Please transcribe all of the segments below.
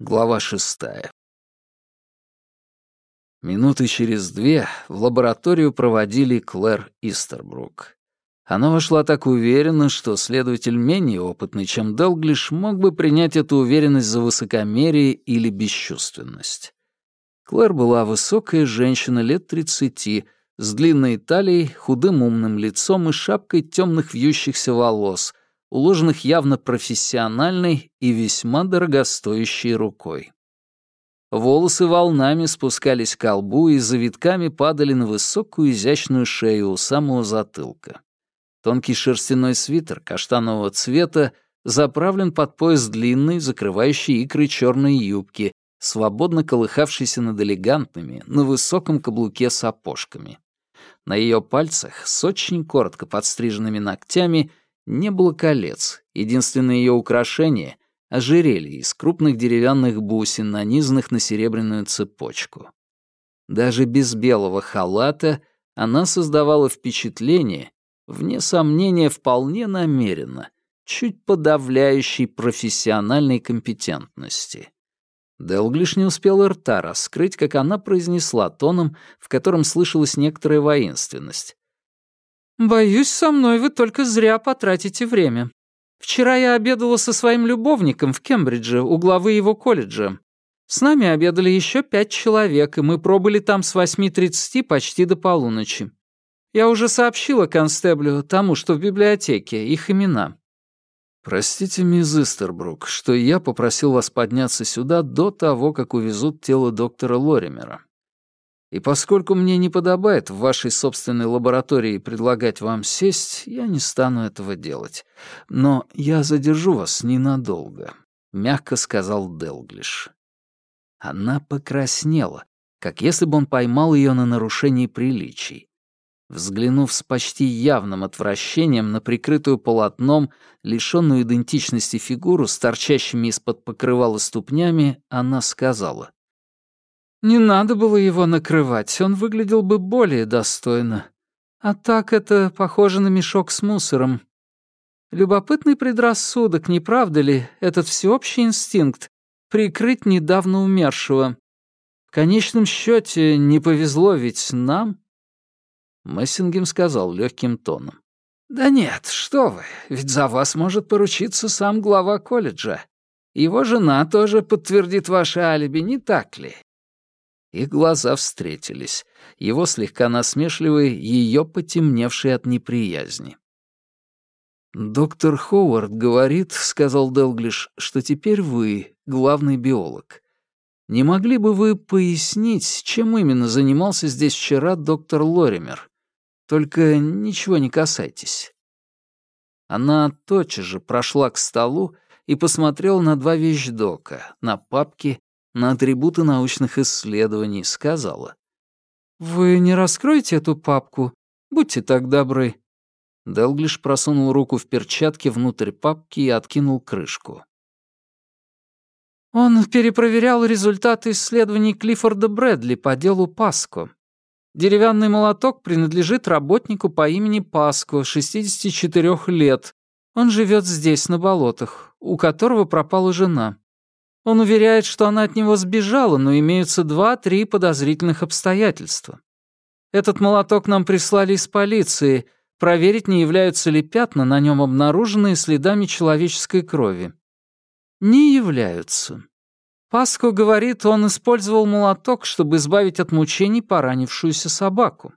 Глава шестая. Минуты через две в лабораторию проводили Клэр Истербрук. Она вошла так уверенно, что следователь менее опытный, чем Делглиш, мог бы принять эту уверенность за высокомерие или бесчувственность. Клэр была высокая женщина лет тридцати, с длинной талией, худым умным лицом и шапкой темных вьющихся волос, уложенных явно профессиональной и весьма дорогостоящей рукой. Волосы волнами спускались к лбу и завитками падали на высокую изящную шею у самого затылка. Тонкий шерстяной свитер каштанового цвета заправлен под пояс длинной, закрывающей икры черной юбки, свободно колыхавшейся над элегантными, на высоком каблуке сапожками. На ее пальцах с очень коротко подстриженными ногтями не было колец. Единственное ее украшение — ожерелье из крупных деревянных бусин, нанизанных на серебряную цепочку. Даже без белого халата она создавала впечатление, вне сомнения, вполне намеренно, чуть подавляющей профессиональной компетентности. Делглиш не успел рта раскрыть, как она произнесла тоном, в котором слышалась некоторая воинственность. «Боюсь, со мной вы только зря потратите время. Вчера я обедала со своим любовником в Кембридже, у главы его колледжа. С нами обедали еще пять человек, и мы пробыли там с 8.30 почти до полуночи. Я уже сообщила констеблю, тому, что в библиотеке, их имена». «Простите, мисс Истербрук, что я попросил вас подняться сюда до того, как увезут тело доктора Лоримера. И поскольку мне не подобает в вашей собственной лаборатории предлагать вам сесть, я не стану этого делать. Но я задержу вас ненадолго», — мягко сказал Делглиш. Она покраснела, как если бы он поймал ее на нарушении приличий. Взглянув с почти явным отвращением на прикрытую полотном, лишённую идентичности фигуру с торчащими из-под покрывала ступнями, она сказала. Не надо было его накрывать, он выглядел бы более достойно. А так это похоже на мешок с мусором. Любопытный предрассудок, не правда ли, этот всеобщий инстинкт прикрыть недавно умершего. В конечном счете не повезло ведь нам. Мессингем сказал легким тоном. «Да нет, что вы, ведь за вас может поручиться сам глава колледжа. Его жена тоже подтвердит ваше алиби, не так ли? Их глаза встретились, его слегка насмешливые, ее потемневшие от неприязни. «Доктор Ховард говорит, — сказал Делглиш, — что теперь вы главный биолог. Не могли бы вы пояснить, чем именно занимался здесь вчера доктор Лоример? Только ничего не касайтесь». Она тотчас же прошла к столу и посмотрела на два вещдока, на папки на атрибуты научных исследований, сказала. «Вы не раскроете эту папку? Будьте так добры». Делглиш просунул руку в перчатки внутрь папки и откинул крышку. Он перепроверял результаты исследований Клиффорда Брэдли по делу Паско. Деревянный молоток принадлежит работнику по имени Паско, 64 лет. Он живет здесь, на болотах, у которого пропала жена. Он уверяет, что она от него сбежала, но имеются два-три подозрительных обстоятельства. Этот молоток нам прислали из полиции, проверить, не являются ли пятна на нем обнаруженные следами человеческой крови. Не являются. Паско говорит, он использовал молоток, чтобы избавить от мучений поранившуюся собаку.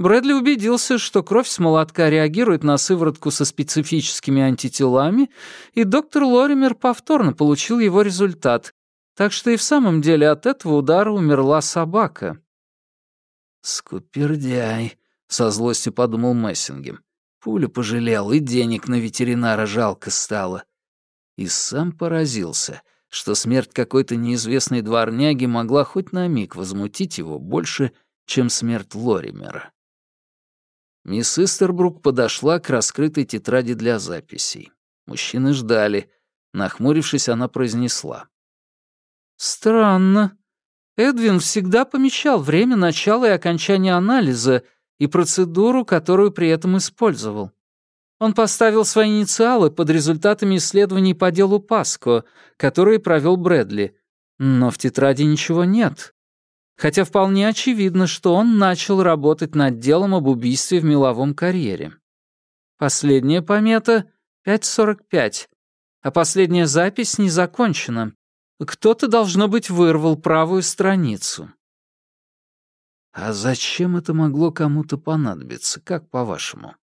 Брэдли убедился, что кровь с молотка реагирует на сыворотку со специфическими антителами, и доктор Лоример повторно получил его результат, так что и в самом деле от этого удара умерла собака. «Скупердяй», — со злостью подумал Мессингем. Пулю пожалел, и денег на ветеринара жалко стало. И сам поразился, что смерть какой-то неизвестной дворняги могла хоть на миг возмутить его больше, чем смерть Лоримера. Мисс Истербрук подошла к раскрытой тетради для записей. Мужчины ждали. Нахмурившись, она произнесла. «Странно. Эдвин всегда помечал время начала и окончания анализа и процедуру, которую при этом использовал. Он поставил свои инициалы под результатами исследований по делу Паско, которые провел Брэдли. Но в тетради ничего нет. Хотя вполне очевидно, что он начал работать над делом об убийстве в меловом карьере. Последняя помета — 5.45, а последняя запись не закончена. Кто-то, должно быть, вырвал правую страницу. А зачем это могло кому-то понадобиться, как по-вашему?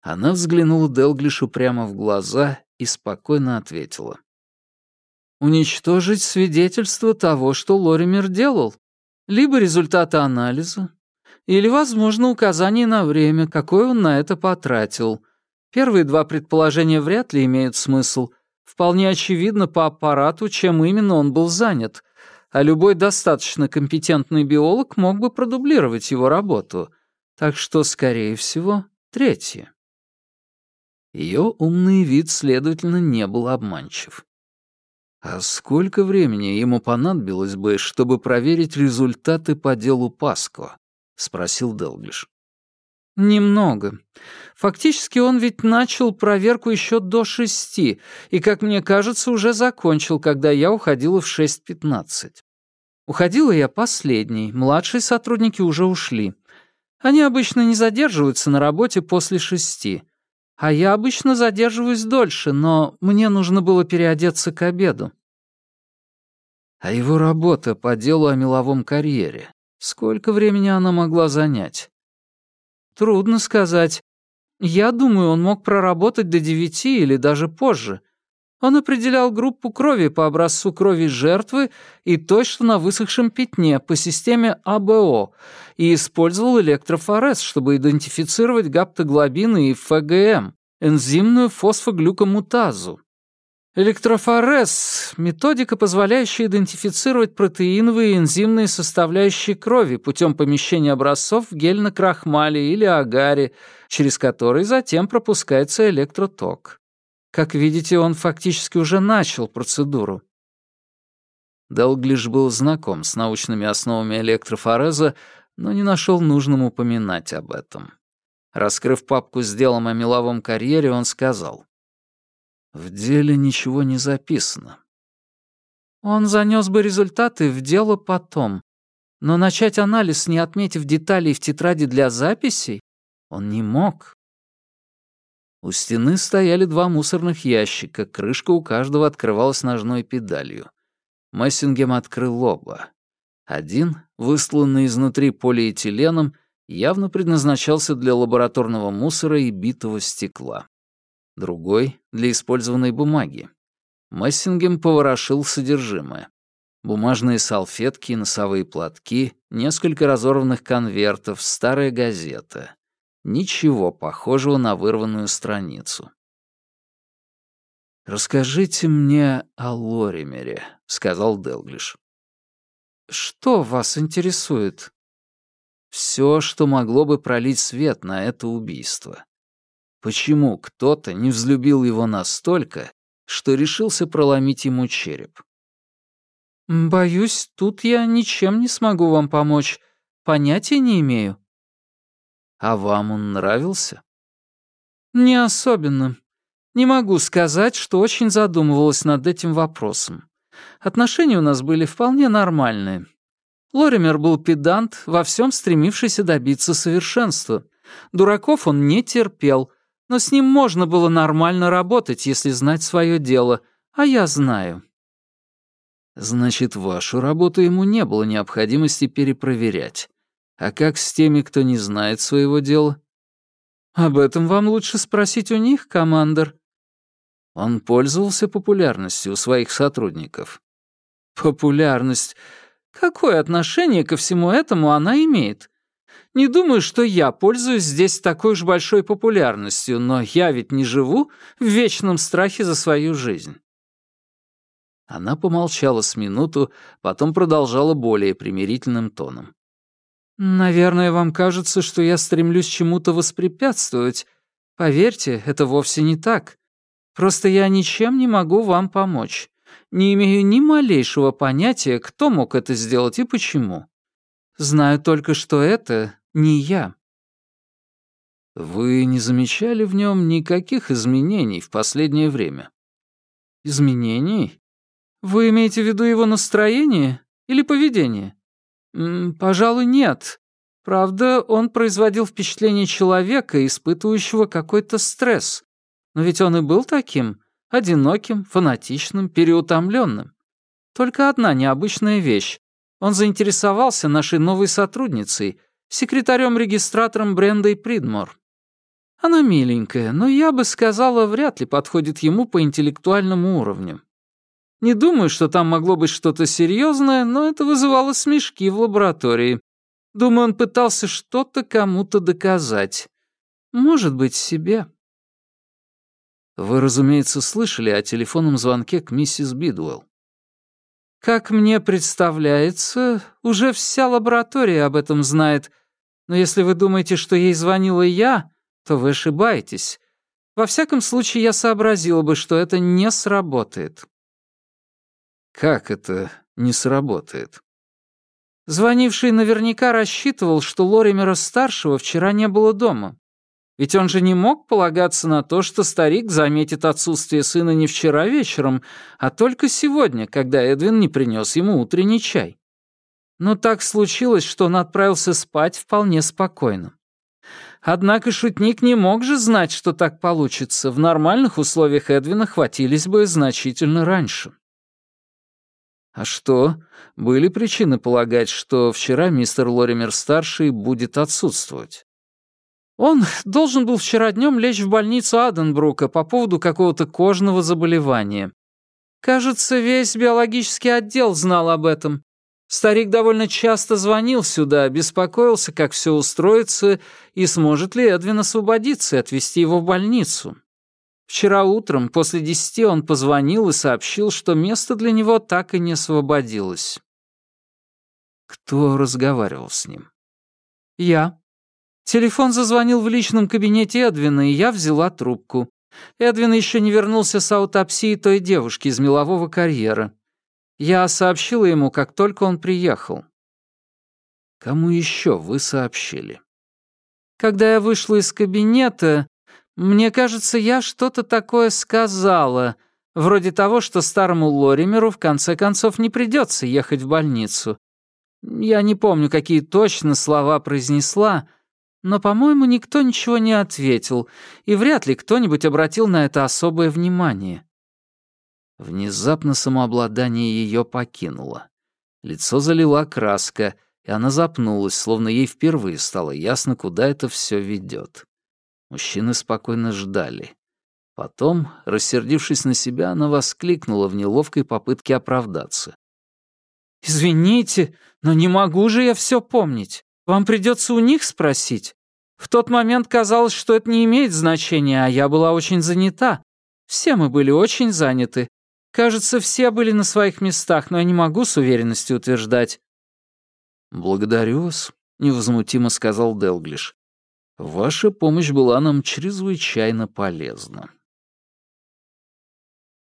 Она взглянула Делглишу прямо в глаза и спокойно ответила. «Уничтожить свидетельство того, что Лоример делал. Либо результаты анализа, или, возможно, указание на время, какое он на это потратил. Первые два предположения вряд ли имеют смысл. Вполне очевидно по аппарату, чем именно он был занят, а любой достаточно компетентный биолог мог бы продублировать его работу. Так что, скорее всего, третье. Ее умный вид, следовательно, не был обманчив. А сколько времени ему понадобилось бы, чтобы проверить результаты по делу Паско? спросил Делглиш. Немного. Фактически он ведь начал проверку еще до шести, и, как мне кажется, уже закончил, когда я уходила в шесть пятнадцать. Уходила я последней, младшие сотрудники уже ушли. Они обычно не задерживаются на работе после шести, а я обычно задерживаюсь дольше, но мне нужно было переодеться к обеду. А его работа по делу о меловом карьере, сколько времени она могла занять? Трудно сказать. Я думаю, он мог проработать до девяти или даже позже. Он определял группу крови по образцу крови жертвы и той, что на высохшем пятне, по системе АБО, и использовал электрофорез, чтобы идентифицировать гаптоглобины и ФГМ, энзимную фосфоглюкомутазу. Электрофорез — методика, позволяющая идентифицировать протеиновые и энзимные составляющие крови путем помещения образцов в гель на крахмале или агаре, через который затем пропускается электроток. Как видите, он фактически уже начал процедуру. Делглиш был знаком с научными основами электрофореза, но не нашел нужным упоминать об этом. Раскрыв папку с делом о меловом карьере, он сказал. «В деле ничего не записано». «Он занес бы результаты в дело потом, но начать анализ, не отметив деталей в тетради для записей, он не мог». У стены стояли два мусорных ящика, крышка у каждого открывалась ножной педалью. Мессингем открыл оба. Один, высланный изнутри полиэтиленом, явно предназначался для лабораторного мусора и битого стекла. Другой — для использованной бумаги. Мессингем поворошил содержимое. Бумажные салфетки, носовые платки, несколько разорванных конвертов, старая газета. Ничего похожего на вырванную страницу. «Расскажите мне о Лоримере», — сказал Делглиш. «Что вас интересует?» «Все, что могло бы пролить свет на это убийство. Почему кто-то не взлюбил его настолько, что решился проломить ему череп?» «Боюсь, тут я ничем не смогу вам помочь. Понятия не имею». А вам он нравился? Не особенно. Не могу сказать, что очень задумывалась над этим вопросом. Отношения у нас были вполне нормальные. Лоример был педант, во всем стремившийся добиться совершенства. Дураков он не терпел, но с ним можно было нормально работать, если знать свое дело, а я знаю. Значит, вашу работу ему не было необходимости перепроверять. А как с теми, кто не знает своего дела? Об этом вам лучше спросить у них, командор. Он пользовался популярностью у своих сотрудников. Популярность? Какое отношение ко всему этому она имеет? Не думаю, что я пользуюсь здесь такой уж большой популярностью, но я ведь не живу в вечном страхе за свою жизнь. Она помолчала с минуту, потом продолжала более примирительным тоном. «Наверное, вам кажется, что я стремлюсь чему-то воспрепятствовать. Поверьте, это вовсе не так. Просто я ничем не могу вам помочь. Не имею ни малейшего понятия, кто мог это сделать и почему. Знаю только, что это не я». Вы не замечали в нем никаких изменений в последнее время? Изменений? Вы имеете в виду его настроение или поведение? Пожалуй, нет. Правда, он производил впечатление человека, испытывающего какой-то стресс. Но ведь он и был таким, одиноким, фанатичным, переутомленным. Только одна необычная вещь. Он заинтересовался нашей новой сотрудницей, секретарем-регистратором Брендой Придмор. Она миленькая, но я бы сказала, вряд ли подходит ему по интеллектуальному уровню. Не думаю, что там могло быть что-то серьезное, но это вызывало смешки в лаборатории. Думаю, он пытался что-то кому-то доказать. Может быть, себе. Вы, разумеется, слышали о телефонном звонке к миссис Бидуэлл. Как мне представляется, уже вся лаборатория об этом знает. Но если вы думаете, что ей звонила я, то вы ошибаетесь. Во всяком случае, я сообразила бы, что это не сработает». «Как это не сработает?» Звонивший наверняка рассчитывал, что Лоримера-старшего вчера не было дома. Ведь он же не мог полагаться на то, что старик заметит отсутствие сына не вчера вечером, а только сегодня, когда Эдвин не принес ему утренний чай. Но так случилось, что он отправился спать вполне спокойно. Однако шутник не мог же знать, что так получится. В нормальных условиях Эдвина хватились бы значительно раньше. А что? Были причины полагать, что вчера мистер Лоример-старший будет отсутствовать? Он должен был вчера днем лечь в больницу Аденбрука по поводу какого-то кожного заболевания. Кажется, весь биологический отдел знал об этом. Старик довольно часто звонил сюда, беспокоился, как все устроится и сможет ли Эдвин освободиться и отвезти его в больницу. Вчера утром, после десяти, он позвонил и сообщил, что место для него так и не освободилось. Кто разговаривал с ним? Я. Телефон зазвонил в личном кабинете Эдвина, и я взяла трубку. Эдвин еще не вернулся с аутопсии той девушки из мелового карьера. Я сообщила ему, как только он приехал. Кому еще вы сообщили? Когда я вышла из кабинета, мне кажется, я что-то такое сказала, вроде того, что старому Лоримеру в конце концов не придется ехать в больницу. Я не помню, какие точно слова произнесла, но, по-моему, никто ничего не ответил, и вряд ли кто-нибудь обратил на это особое внимание. Внезапно самообладание ее покинуло. Лицо залила краска, и она запнулась, словно ей впервые стало ясно, куда это все ведет. Мужчины спокойно ждали. Потом, рассердившись на себя, она воскликнула в неловкой попытке оправдаться. «Извините, но не могу же я все помнить. Вам придется у них спросить. В тот момент казалось, что это не имеет значения, а я была очень занята. Все мы были очень заняты. Кажется, все были на своих местах, но я не могу с уверенностью утверждать». «Благодарю вас», — невозмутимо сказал Делглиш. «Ваша помощь была нам чрезвычайно полезна».